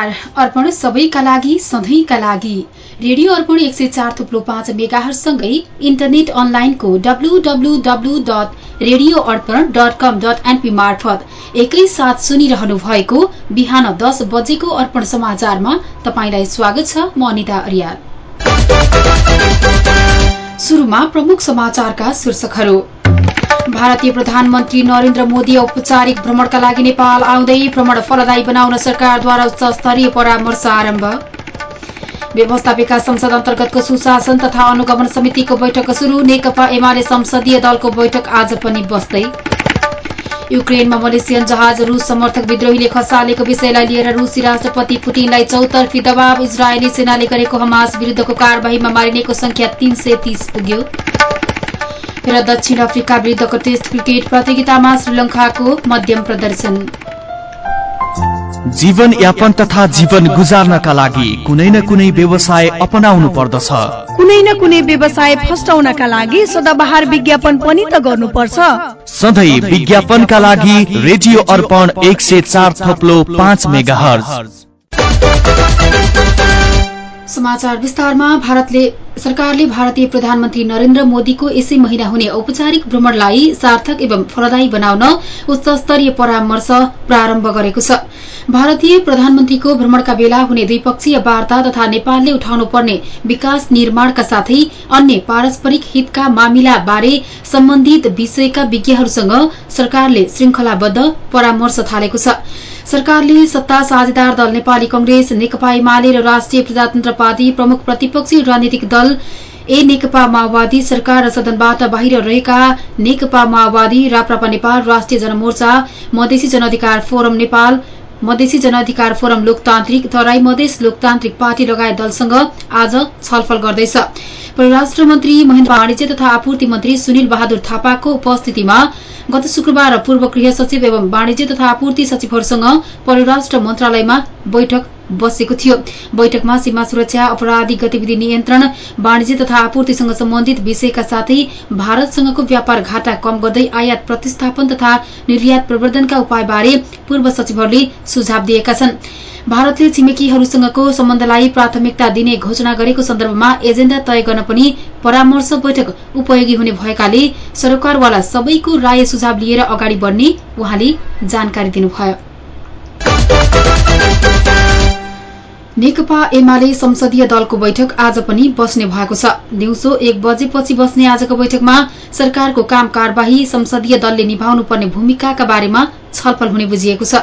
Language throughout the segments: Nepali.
नमस्कार। अर्पण सबैका लागि सधैँका लागि। रेडियो अर्पण एक सय चार थुप्लो पाँच मेगाहरूसँगै इन्टरनेट अनलाइनको डब्लूडब्लूडब्लू dot radio Arpan dot com dot np मार्फत एकैसाथ सुनिरहनु भएको बिहान दस बजेको अर्पण समाचारमा तपाईँलाई स्वागत छ म अनिता अरियाल। भारतीय प्रधानमन्त्री नरेन्द्र मोदी औपचारिक भ्रमणका लागि नेपाल आउँदै भ्रमण फलदायी बनाउन सरकारद्वारा उच्च स्तरीय परामर्श आरम्भ। व्यवस्थापिका संसद अन्तर्गतको सुशासन तथा अनुगमन समितिको बैठक शुरू नेकपा एमाले संसदीय दलको बैठक आज पनि बस्दै। युक्रेनमा मलेसियन जहाज रूस समर्थक विद्रोहीले खसालेको विषयलाई लिएर रूसी राष्ट्रपति पुटिनलाई चौतर्फी दबाव। इजरायली सेनाले गरेको हमास विरूद्धको कार्यवाहीमा मारिनेको संख्या तीन पुग्यो। र दक्षिण अफ्रिका विरूद्धको टेस्ट क्रिकेट प्रतियोगितामा श्रीलंकाको मध्यम प्रदर्शन। जीवन यापन तथा जीवन गुजार्नका लागि कुनै न कुनै व्यवसाय अपनाउनु पर्दछ। कुनै न कुनै व्यवसाय फस्टाउनका लागि सदाबहार विज्ञापन पनि त गर्नुपर्छ। सधैँ विज्ञापनका लागि रेडियो अर्पण एक सय चार थप्लो पाँच मेगा समाचार विस्तारमा भारतले सरकारले भारतीय प्रधानमन्त्री नरेन्द्र मोदीको यसै महिना हुने औपचारिक भ्रमणलाई सार्थक एवं फलदायी बनाउन उच्च स्तरीय परामर्श प्रारम्भ गरेको छ। भारतीय प्रधानमन्त्रीको भ्रमणका बेला हुने द्विपक्षीय वार्ता तथा नेपालले उठाउनु पर्ने विकास निर्माणका साथै अन्य पारस्परिक हितका मामिला बारे सम्बन्धित विषयका विज्ञहरूसँग सरकारले श्रृंखलाबद्ध परामर्श थालेको छ। सरकारले सत्ता साझेदार दल नेपाली कंग्रेस नेकपा एमाले र राष्ट्रिय प्रजातन्त्र पार्टी प्रमुख प्रतिपक्षी राजनीतिक दल ए नेकपा माओवादी सरकार र सदनबाट बाहिर रहेका नेकपा माओवादी राप्रपा नेपाल राष्ट्रिय जनमोर्चा मधेसी जनअधिकार फोरम नेपाल मधेसी जनअधिकार फोरम लोकतान्त्रिक तराई मधेस लोकतान्त्रिक पार्टी लगायत दलसँग आज छलफल गर्दैछ। परराष्ट्र मन्त्री महेन्द्र वाणिज्य तथा आपूर्ति मन्त्री सुनिल बहादुर थापाको उपस्थितिमा गत शुक्रबार पूर्व गृह सचिव एवं वाणिज्य तथा आपूर्ति सचिवहरूसँग परराष्ट्र मन्त्रालयमा बैठक बसेको थियो। बैठकमा सीमा सुरक्षा अपराधिक गतिविधि नियन्त्रण वाणिज्य तथा आपूर्तिसँग सम्बन्धित विषयका साथै भारतसँगको व्यापार घाटा कम गर्दै आयात प्रतिस्थापन तथा निर्यात प्रवर्धनका उपायबारे पूर्व सचिवहरूले सुझाव दिएका छन्। भारतले छिमेकीहरूसँगको सम्बन्धलाई प्राथमिकता दिने घोषणा गरेको सन्दर्भमा एजेण्डा तय गर्न पनि परामर्श बैठक उपयोगी हुने भएकाले सरकारवाला सबैको राय सुझाव लिएर अगाडि बढ्ने उहाँले जानकारी दिनुभयो। नेकपा एमाले संसदीय दलको बैठक आज पनि बस्ने भएको छ। दिउँसो एक बजेपछि बस्ने आजको बैठकमा सरकारको काम कार्यवाही संसदीय दलले निभाउनु पर्ने भूमिकाका बारेमा हुने बुझिएको छ।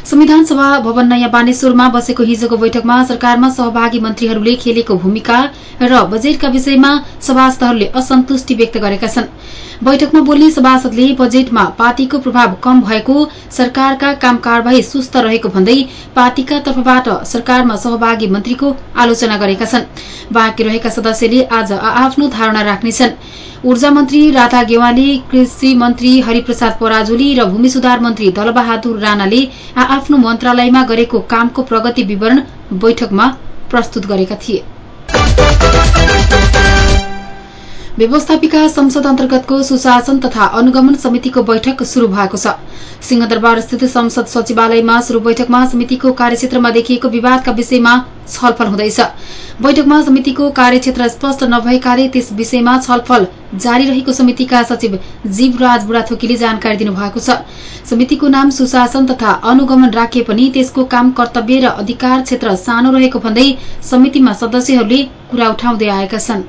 संविधान सभा भवन नयाँ बानेश्वरमा बसेको हिजोको बैठकमा सरकारमा सहभागी मन्त्रीहरूले खेलेको भूमिका र बजेटका विषयमा सभासदहरूले असन्तुष्टि व्यक्त गरेका छन्। बैठकमा बोल्ने सभासदले बजेटमा पार्टीको प्रभाव कम भएको सरकारका काम कार्यवाही सुस्त रहेको भन्दै पार्टीका तर्फबाट सरकारमा सहभागी मन्त्रीको आलोचना गरेका छन्। बाँकी रहेका सदस्यले आज आफ्नो धारणा राख्नेछन्। ऊर्जा मन्त्री राधा गेवाली कृषि मन्त्री हरिप्रसाद पराजुली र भूमि सुधार मन्त्री दलबहादुर राणाले आफ्नो मन्त्रालयमा गरेको कामको प्रगति विवरण बैठकमा प्रस्तुत गरेका थिए। व्यवस्थापिका संसद अन्तर्गतको सुशासन तथा अनुगमन समितिको बैठक शुरू भएको छ। सिंहदरबार स्थित संसद सचिवालयमा शुरू बैठकमा समितिको कार्यक्षेत्रमा देखिएको विवादका विषयमा छलफल हुँदैछ। बैठकमा समितिको कार्यक्षेत्र स्पष्ट नभएकाले त्यस विषयमा छलफल जारी रहेको समितिका सचिव जीवराज बुढाथोकीले जानकारी दिनुभएको छ। समितिको नाम सुशासन तथा अनुगमन राखे पनि त्यसको काम कर्तव्य र अधिकार क्षेत्र सानो रहेको भन्दै समितिमा सदस्यहरूले कुरा उठाउँदै आएका छन्।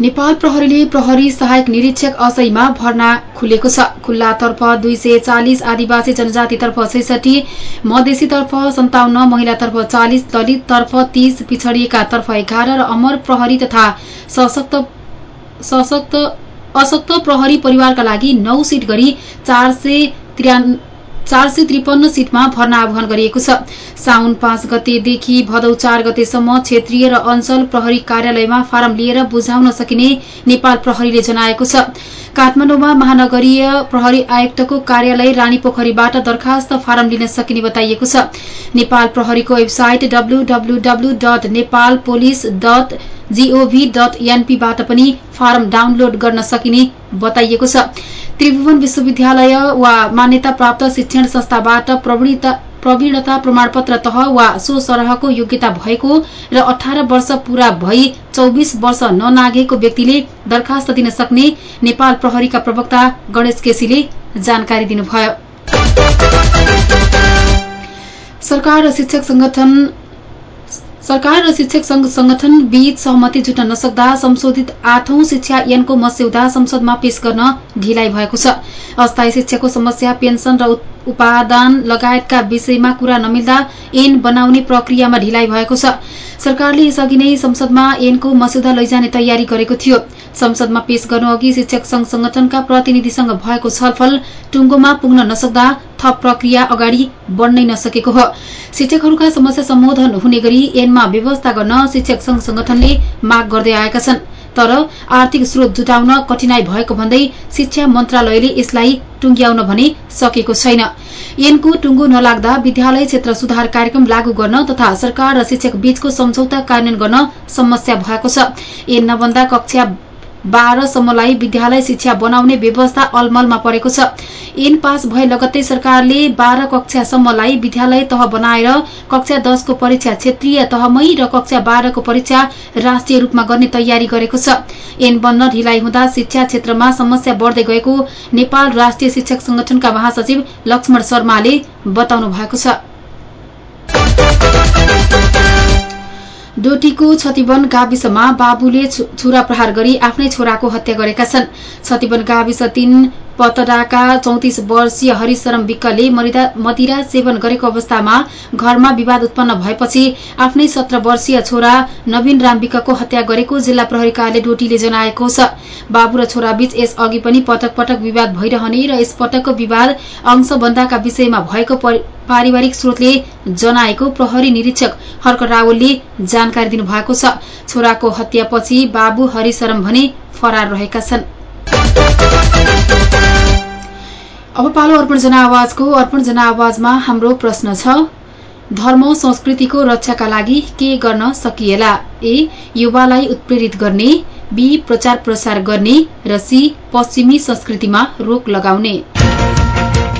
नेपाल प्रहरीले प्रहरी सहायक निरीक्षक असैमा भर्ना खुलेको छ। खुल्लातर्फ दुई सय चालिस आदिवासी जनजातितर्फ छैसठी मधेसीतर्फ सन्ताउन्न महिलातर्फ चालिस दलिततर्फ तीस पिछडिएकातर्फ एघार र अमर प्रहरी तथा सशक्त अशक्त प्रहरी परिवारका लागि नौ सिट गरी चार चार सय त्रिपन्न सिटमा भर्ना आह्वान गरिएको छ। साउन पाँच गतेदेखि भदौ चार गतेसम्म क्षेत्रीय र अञ्चल प्रहरी कार्यालयमा फारम लिएर बुझाउन सकिने नेपाल प्रहरीले जनाएको छ। काठमाडौँमा महानगरीय प्रहरी आयुक्तको कार्यालय रानी पोखरीबाट दरखास्त फारम लिन सकिने बताइएको छ। नेपाल प्रहरीको वेबसाइट डब्लूडब्लूडब्लू डट डट जीओभी डट एनपीबाट पनि फारम डाउनलोड गर्न सकिने बताइएको छ। त्रिभुवन विश्वविद्यालय वा मान्यता प्राप्त शिक्षण संस्थाबाट प्रवीणता प्रमाणपत्र तह वा सो सरहको योग्यता भएको र अठार वर्ष पूरा भई चौबिस वर्ष ननागेको व्यक्तिले दरखास्त दिन सक्ने नेपाल प्रहरीका प्रवक्ता गणेश केसीले जानकारी दिनुभयो। सरकार र शिक्षक संगठन सरकार र शिक्षक संघ संगठन बीच सहमति जुट्न नसक्दा संशोधित आठौं शिक्षा ऐनको मस्यौदा संसदमा पेश गर्न ढिलाइ भएको छ। अस्थायी शिक्षाको समस्या पेन्सन र उपादान लगायतका विषयमा कुरा नमिल्दा ऐन बनाउने प्रक्रियामा ढिलाइ भएको छ। सरकारले यसअघि नै संसदमा ऐनको मस्यौदा लैजाने तयारी गरेको थियो। संसदमा पेश गर्नुअघि शिक्षक संघ संगठनका प्रतिनिधिसँग भएको छलफल टुङ्गोमा पुग्न नसक्दा थप प्रक्रिया अगाडि बढ्नै नसकेको हो। शिक्षकहरूका समस्या सम्बोधन हुने गरी ऐनमा व्यवस्था गर्न शिक्षक संघ संगठनले माग गर्दै आएका छन्। तर आर्थिक स्रोत जुटाउन कठिनाई भएको भन्दै शिक्षा मन्त्रालयले यसलाई टुंग्याउन भने सकेको छैन। ऐनको टुङ्गो नलाग्दा विद्यालय क्षेत्र सुधार कार्यक्रम लागू गर्न तथा सरकार र शिक्षक बीचको सम्झौता कार्यान्वयन गर्न समस्या भएको छ। ऐन नबन्दा कक्षा बाह्रसम्मलाई विद्यालय शिक्षा बनाउने व्यवस्था अलमलमा परेको छ। एन पास भए लगत्तै सरकारले बाह्र कक्षासम्मलाई विद्यालय तह बनाएर कक्षा दशको परीक्षा क्षेत्रीय तहमै र कक्षा बाह्रको परीक्षा राष्ट्रिय रूपमा गर्ने तयारी गरेको छ। एन बन्न ढिलाइ हुँदा शिक्षा क्षेत्रमा समस्या बढ्दै गएको नेपाल राष्ट्रिय शिक्षक संगठनका महासचिव लक्ष्मण शर्माले बताउनु भएको छ। डोटीको छतिवन गाविसमा बाबुले छुरा प्रहार गरी आफ्नै छोराको हत्या गरेका छन्। छतिवन गाविस तीन पतडाका चौतिस वर्षीय हरिशरम विक्कले मदिरा सेवन गरेको अवस्थामा घरमा विवाद उत्पन्न भएपछि आफ्नै सत्र वर्षीय छोरा नवीन राम विक्कको हत्या गरेको जिल्ला प्रहरी कार्यालय डोटीले जनाएको छ। बाबु र छोराबीच यस अघि पनि पटक पटक विवाद भइरहने र यसपटकको विवाद अंशबन्दाका विषयमा भएको पारिवारिक स्रोतले जनाएको प्रहरी निरीक्षक हर्क रावलले जानकारी दिनुभएको छ। छोराको हत्यापछि बाबु हरिशरम भने फरार रहेका छन्। अब पालो अर्पण जनावाजको अर्पण जनावाजमा हाम्रो प्रश्न छ धर्म संस्कृतिको रक्षाका लागि के गर्न सकिएला? ए युवालाई उत्प्रेरित गर्ने बी प्रचार प्रसार गर्ने र सी पश्चिमी संस्कृतिमा रोक लगाउने।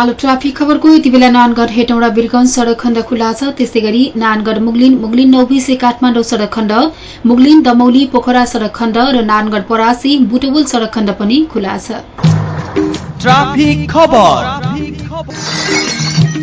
पालो ट्राफिक खबरको यति बेला नानगढ हेटौँडा बिरगंज सड़क खण्ड खुल्ला छ। त्यस्तै गरी नानगढ मुगलिन मुगलिन नौबिसे काठमाडौँ सड़क खण्ड मुगलिन दमौली पोखरा सड़क खण्ड र नानगढ परासी बुटवल सड़क खण्ड पनि खुल्ला छ।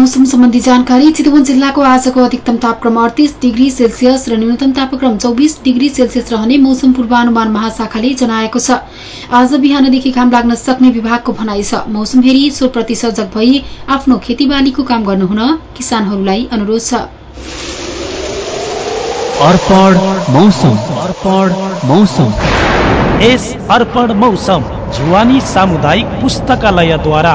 मौसम सम्बन्धी जानकारी चितवन जिल्लाको आजको अधिकतम तापक्रम अडतिस डिग्री सेल्सियस र न्यूनतम तापक्रम चौबिस डिग्री सेल्सियस रहने मौसम पूर्वानुमान महाशाखाले जनाएको छ। आज बिहानदेखि घाम लाग्न सक्ने विभागको भनाइ छ। मौसम हेरी सोप्रति सजग भई आफ्नो खेतीबालीको काम गर्नुहुन किसानहरूलाई अनुरोध छ। जुवानी सामुदायिक पुस्तकालयद्वारा।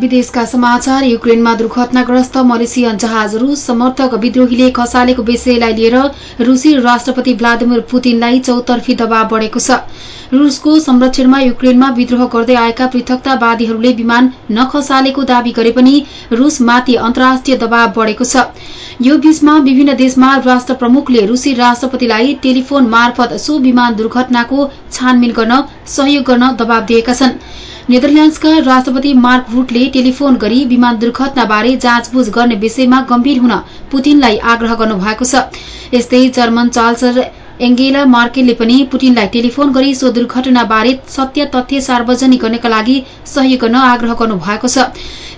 विदेशका समाचार युक्रेनमा दुर्घटनाग्रस्त मलेसियन जहाज रूस समर्थक विद्रोहीले खसालेको विषयलाई लिएर रूसी राष्ट्रपति भ्लादिमिर पुतिनलाई चौतर्फी दबाव बढेको छ। रूसको संरक्षणमा युक्रेनमा विद्रोह गर्दै आएका पृथकतावादीहरूले विमान नखसालेको दावी गरे पनि रूसमाथि अन्तर्राष्ट्रिय दबाव बढेको छ। यो बीचमा विभिन्न देशमा राष्ट्र प्रमुखले रूसी राष्ट्रपतिलाई टेलिफोन मार्फत सो विमान दुर्घटनाको छानबिन गर्न सहयोग गर्न दबाव दिएका छन्। नेदरल्याण्डसका राष्ट्रपति मार्क रूटले टेलिफोन गरी विमान दुर्घटनाबारे जाँचबुझ गर्ने विषयमा गम्भीर हुन पुतिनलाई आग्रह गर्नुभएको छ। यस्तै जर्मन चान्सलर एङ्गेला मार्केलले पनि पुटिनलाई टेलिफोन गरी सो दुर्घटनाबारे सत्य तथ्य सार्वजनिक गर्नका लागि सहयोग गर्न आग्रह गर्नु भएको छ।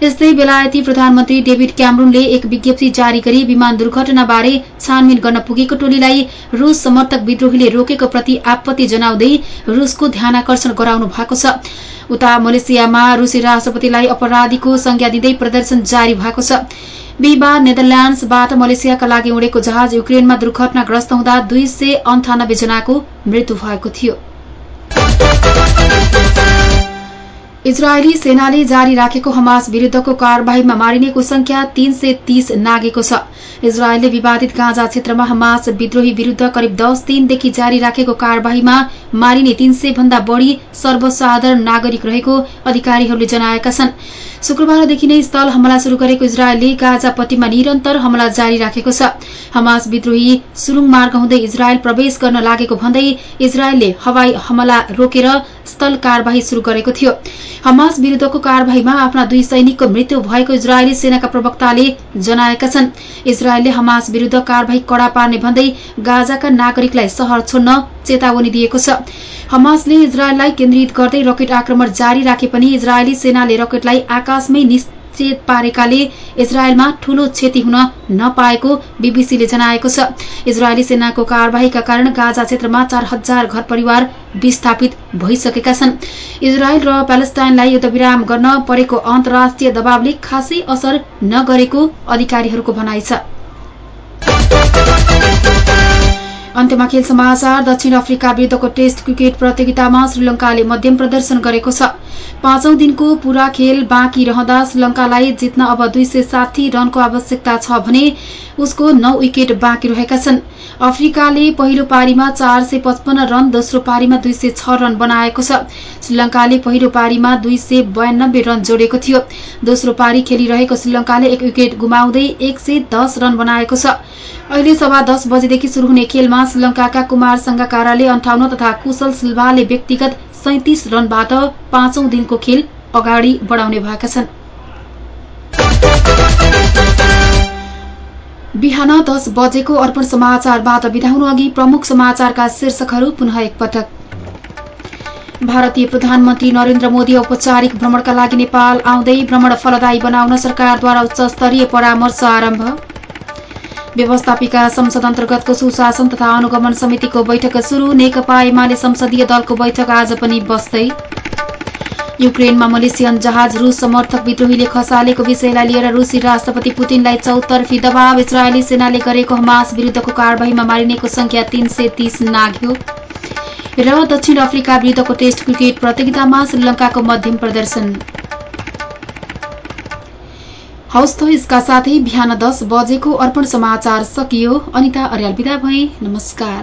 यस्तै बेलायती प्रधानमन्त्री डेभिड क्यामरूनले एक विज्ञप्ति जारी गरी विमान दुर्घटनाबारे छानबिन गर्न पुगेको टोलीलाई रूस समर्थक विद्रोहीले रोकेको प्रति आपत्ति जनाउँदै रूसको ध्यानकर्षण गराउनु भएको छ। उता मलेसियामा रूसी राष्ट्रपतिलाई अपराधीको संज्ञा दिँदै प्रदर्शन जारी भएको छ। बिहिबार नेदरल्याण्डसबाट मलेसियाका लागि उडेको जहाज युक्रेनमा दुर्घटनाग्रस्त हुँदा दुई सय अन्ठानब्बे जनाको मृत्यु भएको थियो। इजरायली सेनाले जारी राखेको हमास विरूद्धको कार्यवाहीमा मारिनेको संख्या तीन सय तीस नागेको छ। इजरायलले विवादित गाँजा क्षेत्रमा हमास विद्रोही विरूद्ध करिब दस दिनदेखि जारी राखेको कार्यवाहीमा मारिने तीन सय भन्दा बढ़ी सर्वसाधारण नागरिक रहेको अधिकारीहरूले जनाएका छन्। शुक्रबारदेखि नै स्थल हमला शुरू गरेको इजरायलले गाजापट्टिमा निरन्तर हमला जारी राखेको छ। हमास विद्रोही सुरुङ मार्ग हुँदै इजरायल प्रवेश गर्न लागेको भन्दै इजरायलले हवाई हमला रोकेर स्थल कार्यवाही शुरू गरेको थियो। हमास विरूद्धको कार्यवाहीमा आफ्ना दुई सैनिकको मृत्यु भएको इजरायली सेनाका प्रवक्ताले जनाएका छन्। इजरायलले हमास विरूद्ध कार्यवाही कड़ा पार्ने भन्दै गाजाका नागरिकलाई शहर छोड्न चेतावनी दिएको छ। हमासले इजरायललाई केन्द्रित गर्दै रकेट आक्रमण जारी राखे पनि इजरायली सेनाले रकेटलाई आकाशमै चेत पारेकाले इजरायलमा ठूलो क्षति हुन नपाएको बीबीसीले जनाएको छ। इजरायली सेनाको कार्यवाहीका कारण गाजा क्षेत्रमा चार हजार घर परिवार विस्थापित भइसकेका छन्। इजरायल र प्यालेस्टाइनलाई युद्धविराम गर्न परेको अन्तर्राष्ट्रिय दबावले खासै असर नगरेको अधिकारीहरूको भनाइ छ। अन्त्यमा खेल समाचार दक्षिण अफ्रिका विरूद्धको टेस्ट क्रिकेट प्रतियोगितामा श्रीलंकाले मध्यम प्रदर्शन गरेको छ। पाँचौं दिनको पूरा खेल बाँकी रहँदा श्रीलंकालाई जित्न अब दुई सय साठी रनको आवश्यकता छ भने उसको नौ विकेट बाँकी रहेका छन्। अफ्रिकाले पहिलो पारीमा चार सय पचपन्न रन दोस्रो पारीमा दुई सय छ रन बनाएको छ। श्रीलंकाले पहिलो पारीमा दुई सय बयानब्बे रन जोडेको थियो। दोस्रो पारी खेलिरहेको श्रीलंकाले एक विकेट गुमाउँदै एक सय दस रन बनाएको छ। अहिले सभा दस बजेदेखि शुरू हुने खेलमा श्रीलंकाका कुमार संघकाराले अन्ठाउन्न तथा कुशल सिल्भाले व्यक्तिगत सैतिस रनबाट पाँचौं दिनको खेल अगाडि बढाउने भएका छन्। बिहान दस बजेको अर्पण समाचारबाट बिदा हुनु अघि प्रमुख समाचारका शीर्षकहरू पुनः एकपटक। भारतीय प्रधानमन्त्री नरेन्द्र मोदी औपचारिक भ्रमणका लागि नेपाल आउँदै भ्रमण फलदायी बनाउन सरकारद्वारा उच्च स्तरीय परामर्श आरम्भ। व्यवस्थापिका संसद अन्तर्गतको सुशासन तथा अनुगमन समितिको बैठक शुरू नेकपा एमाले संसदीय दलको बैठक आज पनि बस्दै युक्रेनमा मलेसियन जहाज रूस समर्थक विद्रोहीले खसालेको विषयलाई लिएर रूसी राष्ट्रपति पुतिनलाई चौतर्फी दबाव इजरायली सेनाले गरेको हमास विरूद्धको कार्यवाहीमा मारिनेको संख्या तीन सय तीस नाग्यो। र दक्षिण अफ्रिका विरूद्धको टेस्ट क्रिकेट प्रतियोगितामा श्रीलंकाको मध्यम प्रदर्शन। हौस् त यसका साथै बिहान दस बजेको अर्पण समाचार सकियो। अनिता अर्याल विदा भए। नमस्कार।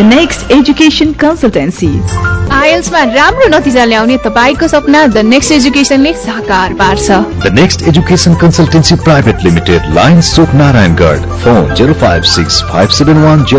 द नेक्स्ट एजुकेसन कन्सल्टेन्सी आइएल्समा राम्रो नतिजा ल्याउने तपाईँको सपना द नेक्स्ट एजुकेसनले साकार पार्छ। The next education consultancy private limited line Chowk Narayangarh phone zero five six five seven one zero